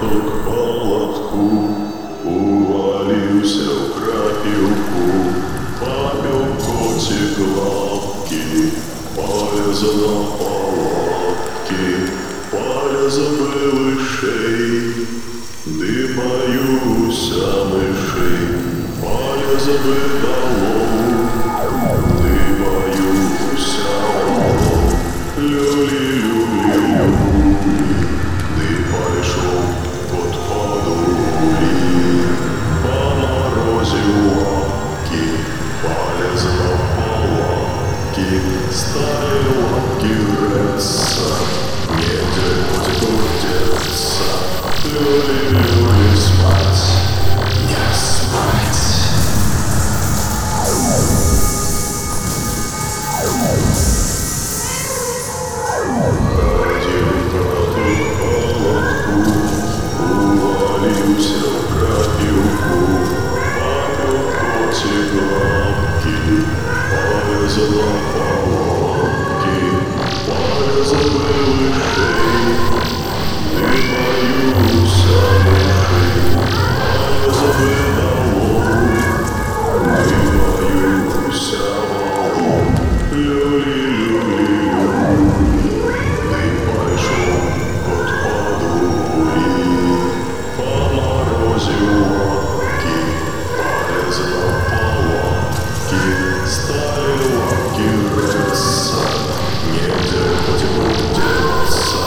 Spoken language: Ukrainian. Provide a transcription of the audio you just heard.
Сняток палатку увалився в крапівку, пам'ял коці гладки, полеза палатки, полеза вилишей, димаю уся мишей, полеза видало. Подулі, All is a love, Не делать, не делаться,